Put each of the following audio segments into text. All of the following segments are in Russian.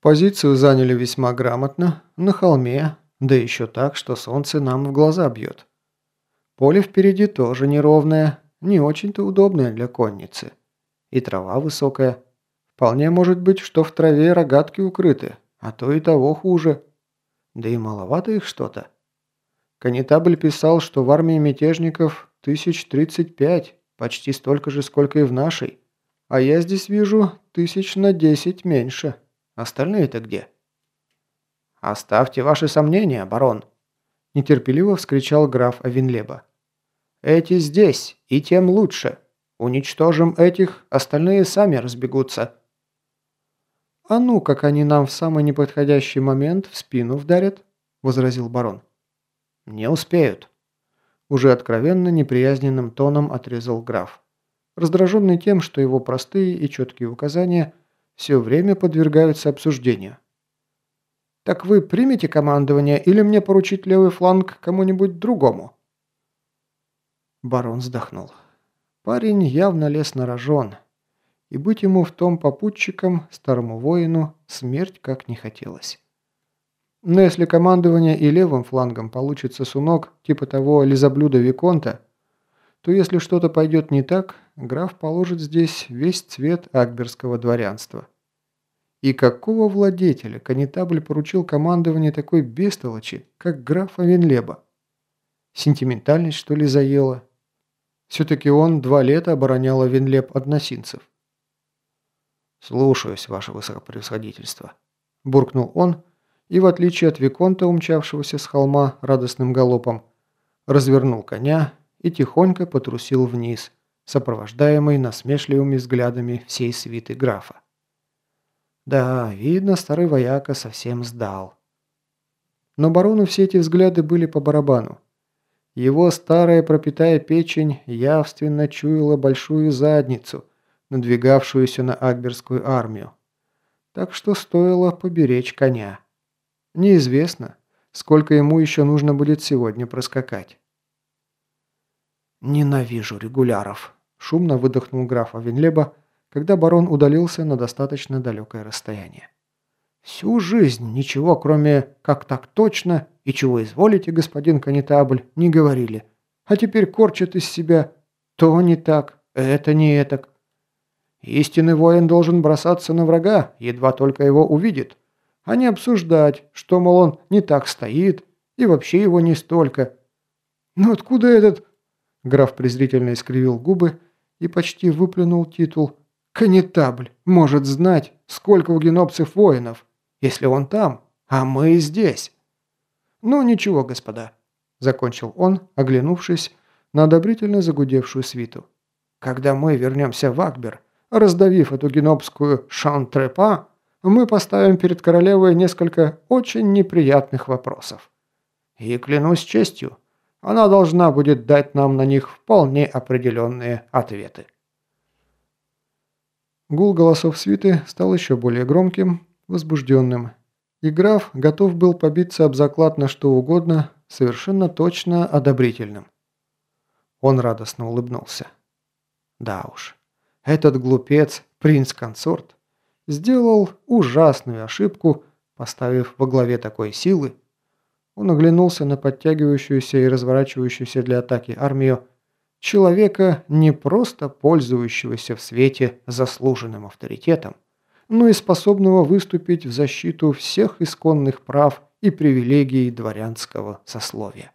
Позицию заняли весьма грамотно, на холме, да еще так, что солнце нам в глаза бьет. Поле впереди тоже неровное, не очень-то удобное для конницы. И трава высокая. Вполне может быть, что в траве рогатки укрыты, а то и того хуже. Да и маловато их что-то. Конетабль писал, что в армии мятежников тысяч тридцать пять, почти столько же, сколько и в нашей. А я здесь вижу тысяч на десять меньше. Остальные-то где?» «Оставьте ваши сомнения, барон!» – нетерпеливо вскричал граф Авинлеба. «Эти здесь, и тем лучше. Уничтожим этих, остальные сами разбегутся». «А ну, как они нам в самый неподходящий момент в спину вдарят?» – возразил барон. «Не успеют», – уже откровенно неприязненным тоном отрезал граф, раздраженный тем, что его простые и четкие указания – все время подвергаются обсуждению. «Так вы примете командование или мне поручить левый фланг кому-нибудь другому?» Барон вздохнул. Парень явно лез на рожон, и быть ему в том попутчиком, старому воину, смерть как не хотелось. Но если командование и левым флангом получится сунок, типа того лизоблюда Виконта, то если что-то пойдет не так, граф положит здесь весь цвет акберского дворянства. И какого владетеля конетабль поручил командование такой бестолочи, как граф Авенлеба? Сентиментальность, что ли, заела? Все-таки он два лета оборонял Авенлеб от носинцев. «Слушаюсь, ваше высокопревосходительство», – буркнул он, и в отличие от Виконта, умчавшегося с холма радостным галопом, развернул коня и тихонько потрусил вниз, сопровождаемый насмешливыми взглядами всей свиты графа. Да, видно, старый вояка совсем сдал. Но барону все эти взгляды были по барабану. Его старая пропитая печень явственно чуяла большую задницу, надвигавшуюся на Акберскую армию. Так что стоило поберечь коня. Неизвестно, сколько ему еще нужно будет сегодня проскакать. «Ненавижу регуляров», – шумно выдохнул граф Авенлеба, когда барон удалился на достаточно далекое расстояние. «Всю жизнь ничего, кроме «как так точно» и «чего изволите, господин конетабль», не говорили. А теперь корчат из себя «то не так, это не этак». Истинный воин должен бросаться на врага, едва только его увидит, а не обсуждать, что, мол, он не так стоит и вообще его не столько. Но откуда этот...» Граф презрительно искривил губы и почти выплюнул титул Конетабль может знать, сколько у генопцев воинов, если он там, а мы здесь. Ну ничего, господа, закончил он, оглянувшись на одобрительно загудевшую свиту. Когда мы вернемся в Акбер, раздавив эту генопскую шантрепа, мы поставим перед королевой несколько очень неприятных вопросов. И клянусь честью, она должна будет дать нам на них вполне определенные ответы. Гул голосов свиты стал еще более громким, возбужденным. И граф готов был побиться об заклад на что угодно, совершенно точно одобрительным. Он радостно улыбнулся. Да уж, этот глупец, принц-консорт, сделал ужасную ошибку, поставив во главе такой силы. Он оглянулся на подтягивающуюся и разворачивающуюся для атаки армию, Человека, не просто пользующегося в свете заслуженным авторитетом, но и способного выступить в защиту всех исконных прав и привилегий дворянского сословия.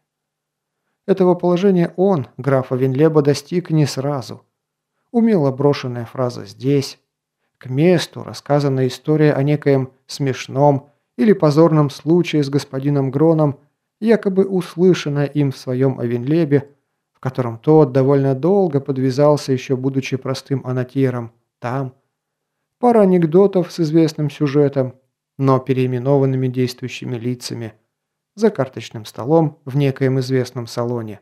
Этого положения он, граф Авенлеба, достиг не сразу. Умело брошенная фраза «здесь», к месту рассказанная история о некоем смешном или позорном случае с господином Гроном, якобы услышанная им в своем Авенлебе, котором тот довольно долго подвязался, еще будучи простым анатиром, там. Пара анекдотов с известным сюжетом, но переименованными действующими лицами, за карточным столом в некоем известном салоне.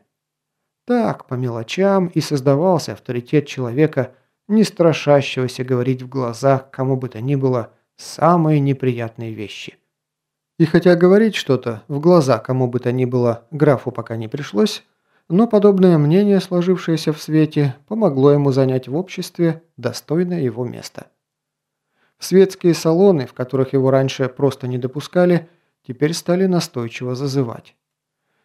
Так, по мелочам, и создавался авторитет человека, не страшащегося говорить в глазах кому бы то ни было самые неприятные вещи. И хотя говорить что-то в глаза кому бы то ни было графу пока не пришлось, но подобное мнение, сложившееся в свете, помогло ему занять в обществе достойное его место. В Светские салоны, в которых его раньше просто не допускали, теперь стали настойчиво зазывать.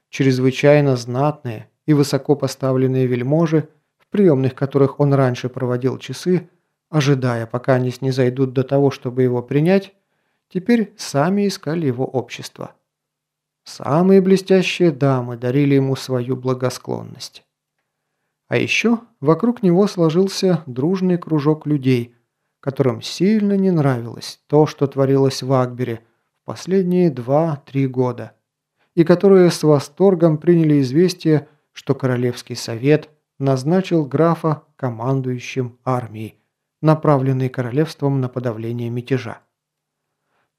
Чрезвычайно знатные и высоко поставленные вельможи, в приемных которых он раньше проводил часы, ожидая, пока они снизойдут до того, чтобы его принять, теперь сами искали его общество. Самые блестящие дамы дарили ему свою благосклонность. А еще вокруг него сложился дружный кружок людей, которым сильно не нравилось то, что творилось в Акбере в последние два-три года, и которые с восторгом приняли известие, что Королевский совет назначил графа командующим армией, направленной королевством на подавление мятежа.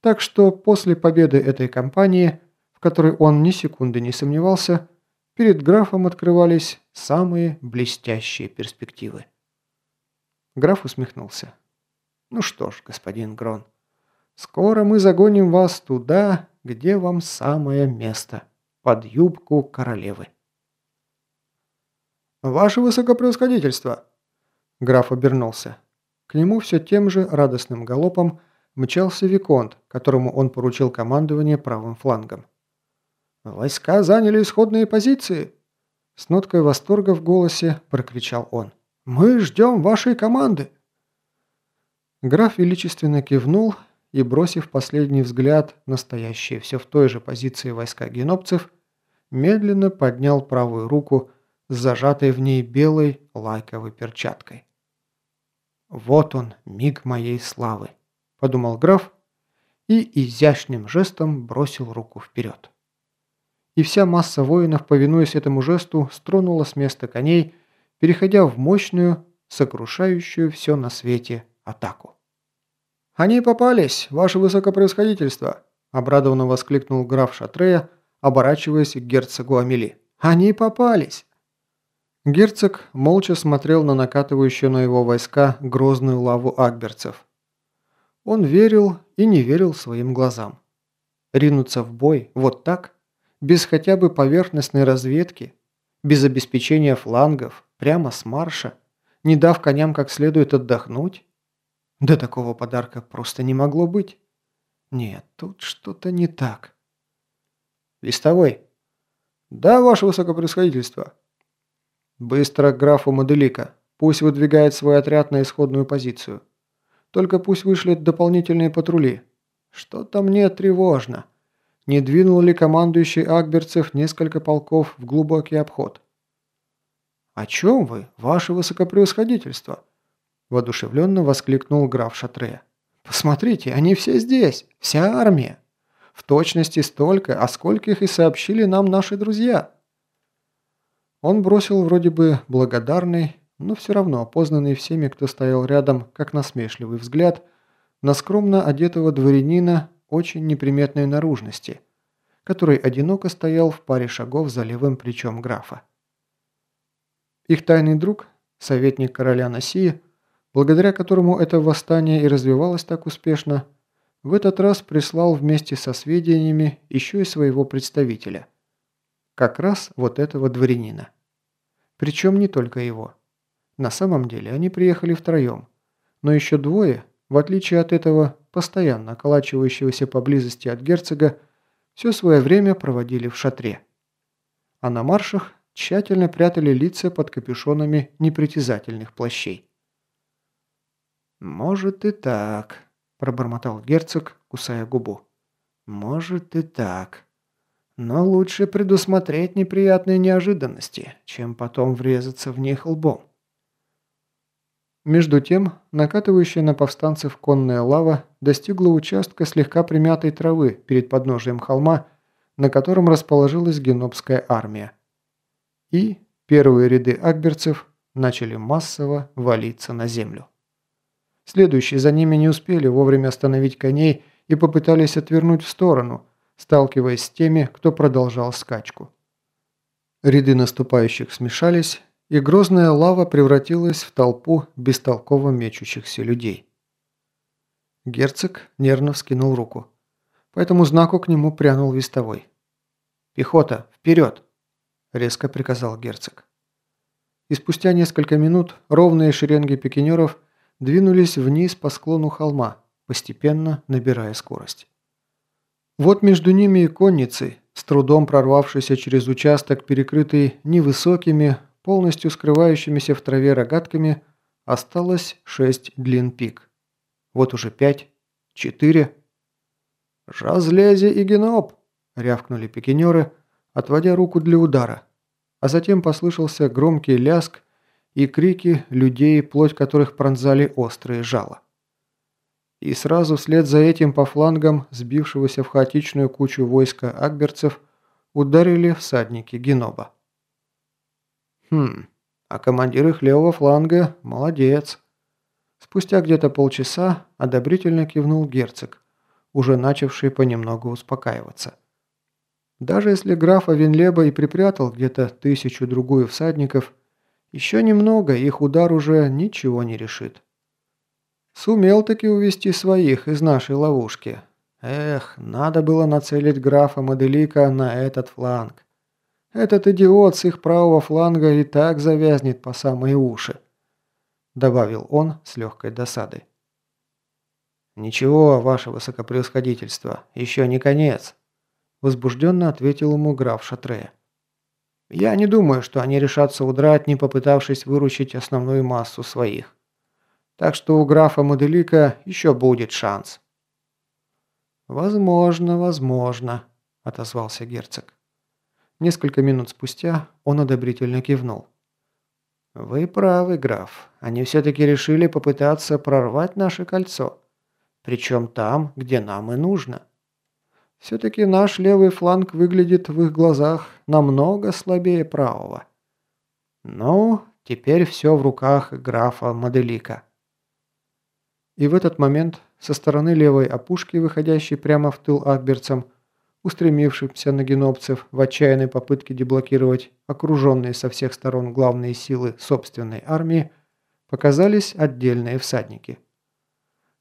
Так что после победы этой кампании – в которой он ни секунды не сомневался, перед графом открывались самые блестящие перспективы. Граф усмехнулся. «Ну что ж, господин Грон, скоро мы загоним вас туда, где вам самое место, под юбку королевы». «Ваше высокопревосходительство!» Граф обернулся. К нему все тем же радостным галопом мчался Виконт, которому он поручил командование правым флангом. «Войска заняли исходные позиции!» С ноткой восторга в голосе прокричал он. «Мы ждем вашей команды!» Граф величественно кивнул и, бросив последний взгляд на стоящие все в той же позиции войска генопцев, медленно поднял правую руку с зажатой в ней белой лайковой перчаткой. «Вот он, миг моей славы», – подумал граф и изящным жестом бросил руку вперед и вся масса воинов, повинуясь этому жесту, стронула с места коней, переходя в мощную, сокрушающую все на свете атаку. «Они попались, ваше высокопроисходительство!» – обрадованно воскликнул граф Шатрея, оборачиваясь к герцогу Амели. «Они попались!» Герцог молча смотрел на накатывающую на его войска грозную лаву акберцев. Он верил и не верил своим глазам. Ринуться в бой вот так – без хотя бы поверхностной разведки, без обеспечения флангов, прямо с марша, не дав коням как следует отдохнуть? Да такого подарка просто не могло быть. Нет, тут что-то не так. Листовой. Да, ваше высокопревосходительство. Быстро к графу Моделика. Пусть выдвигает свой отряд на исходную позицию. Только пусть вышлет дополнительные патрули. Что-то мне тревожно не двинул ли командующий Акберцев несколько полков в глубокий обход. «О чем вы, ваше высокопревосходительство?» – воодушевленно воскликнул граф Шатре. «Посмотрите, они все здесь, вся армия. В точности столько, о скольких и сообщили нам наши друзья». Он бросил вроде бы благодарный, но все равно опознанный всеми, кто стоял рядом, как насмешливый взгляд, на скромно одетого дворянина очень неприметной наружности, который одиноко стоял в паре шагов за левым плечом графа. Их тайный друг, советник короля Носии, благодаря которому это восстание и развивалось так успешно, в этот раз прислал вместе со сведениями еще и своего представителя. Как раз вот этого дворянина. Причем не только его. На самом деле они приехали втроем, но еще двое, в отличие от этого постоянно околачивающегося поблизости от герцога, все свое время проводили в шатре. А на маршах тщательно прятали лица под капюшонами непритязательных плащей. «Может и так», – пробормотал герцог, кусая губу. «Может и так. Но лучше предусмотреть неприятные неожиданности, чем потом врезаться в них лбом». Между тем, накатывающая на повстанцев конная лава достигла участка слегка примятой травы перед подножием холма, на котором расположилась генопская армия. И первые ряды акберцев начали массово валиться на землю. Следующие за ними не успели вовремя остановить коней и попытались отвернуть в сторону, сталкиваясь с теми, кто продолжал скачку. Ряды наступающих смешались, и грозная лава превратилась в толпу бестолково мечущихся людей. Герцог нервно вскинул руку. По этому знаку к нему прянул вестовой. «Пехота, вперед!» – резко приказал герцог. И спустя несколько минут ровные шеренги пикинеров двинулись вниз по склону холма, постепенно набирая скорость. Вот между ними и конницей, с трудом прорвавшейся через участок, перекрытый невысокими, полностью скрывающимися в траве рогатками, осталось шесть длин пик. Вот уже пять, четыре. «Жазлези и геноп!» – рявкнули пикинеры, отводя руку для удара. А затем послышался громкий ляск и крики людей, плоть которых пронзали острые жало. И сразу вслед за этим по флангам сбившегося в хаотичную кучу войска акберцев ударили всадники Геноба. Хм, а командир их левого фланга молодец. Спустя где-то полчаса одобрительно кивнул герцог, уже начавший понемногу успокаиваться. Даже если граф Авенлеба и припрятал где-то тысячу-другую всадников, еще немного, их удар уже ничего не решит. Сумел таки увести своих из нашей ловушки. Эх, надо было нацелить графа Моделика на этот фланг. Этот идиот с их правого фланга и так завязнет по самые уши», – добавил он с легкой досадой. «Ничего, ваше высокопревосходительство, еще не конец», – возбужденно ответил ему граф Шатрея. «Я не думаю, что они решатся удрать, не попытавшись выручить основную массу своих. Так что у графа Моделика еще будет шанс». «Возможно, возможно», – отозвался герцог. Несколько минут спустя он одобрительно кивнул. «Вы правы, граф. Они все-таки решили попытаться прорвать наше кольцо. Причем там, где нам и нужно. Все-таки наш левый фланг выглядит в их глазах намного слабее правого. Но теперь все в руках графа Моделика». И в этот момент со стороны левой опушки, выходящей прямо в тыл акберцам, устремившимся на генопцев в отчаянной попытке деблокировать окруженные со всех сторон главные силы собственной армии, показались отдельные всадники.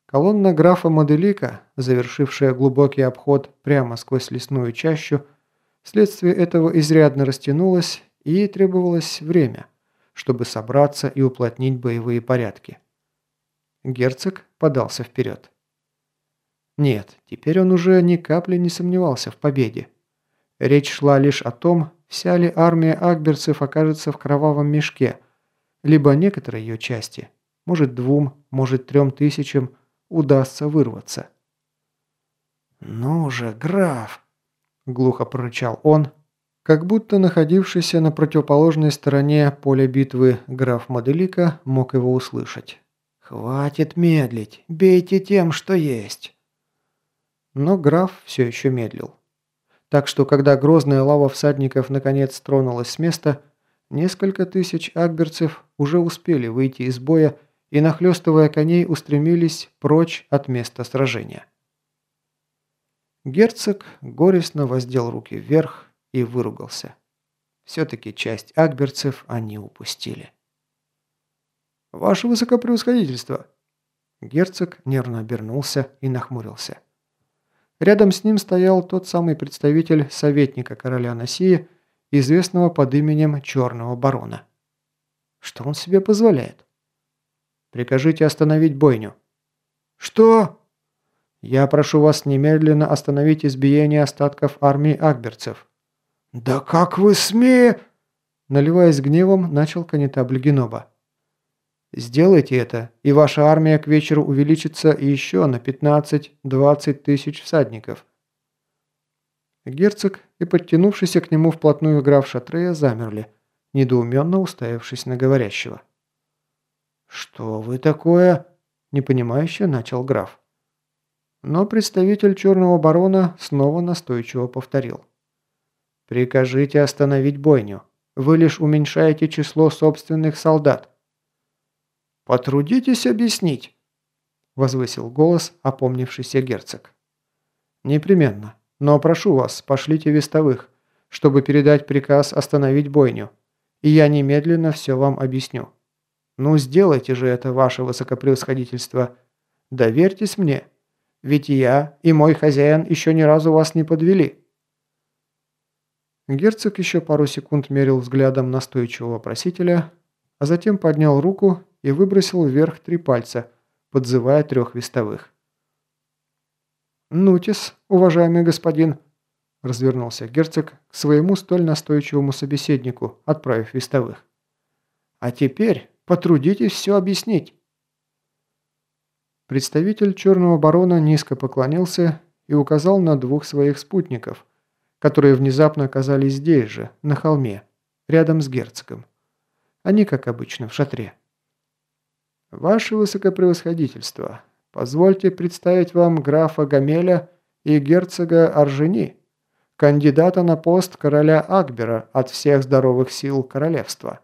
Колонна графа Моделика, завершившая глубокий обход прямо сквозь лесную чащу, вследствие этого изрядно растянулась и требовалось время, чтобы собраться и уплотнить боевые порядки. Герцог подался вперед. Нет, теперь он уже ни капли не сомневался в победе. Речь шла лишь о том, вся ли армия акберцев окажется в кровавом мешке, либо некоторые ее части, может двум, может трем тысячам, удастся вырваться. «Ну же, граф!» – глухо прорычал он, как будто находившийся на противоположной стороне поля битвы граф Моделика мог его услышать. «Хватит медлить, бейте тем, что есть!» Но граф все еще медлил. Так что, когда грозная лава всадников наконец тронулась с места, несколько тысяч акберцев уже успели выйти из боя и, нахлестывая коней, устремились прочь от места сражения. Герцог горестно воздел руки вверх и выругался. Все-таки часть акберцев они упустили. «Ваше высокопревосходительство!» Герцог нервно обернулся и нахмурился. Рядом с ним стоял тот самый представитель советника короля Носии, известного под именем Черного Барона. Что он себе позволяет? Прикажите остановить бойню. Что? Я прошу вас немедленно остановить избиение остатков армии акберцев. Да как вы смеете? Наливаясь гневом, начал канетабль Геноба. Сделайте это, и ваша армия к вечеру увеличится еще на 15-20 тысяч всадников. Герцог и подтянувшийся к нему вплотную граф Шатрея замерли, недоуменно уставившись на говорящего. «Что вы такое?» – непонимающе начал граф. Но представитель черного барона снова настойчиво повторил. «Прикажите остановить бойню. Вы лишь уменьшаете число собственных солдат. «Потрудитесь объяснить», – возвысил голос опомнившийся герцог. «Непременно. Но прошу вас, пошлите вестовых, чтобы передать приказ остановить бойню, и я немедленно все вам объясню. Ну, сделайте же это, ваше высокопревосходительство. Доверьтесь мне, ведь я и мой хозяин еще ни разу вас не подвели». Герцог еще пару секунд мерил взглядом настойчивого просителя, а затем поднял руку и выбросил вверх три пальца, подзывая трех вестовых. «Нутис, уважаемый господин», – развернулся герцог к своему столь настойчивому собеседнику, отправив вестовых. «А теперь потрудитесь все объяснить». Представитель черного барона низко поклонился и указал на двух своих спутников, которые внезапно оказались здесь же, на холме, рядом с герцогом. Они, как обычно, в шатре. «Ваше высокопревосходительство, позвольте представить вам графа Гамеля и герцога Аржени, кандидата на пост короля Акбера от всех здоровых сил королевства».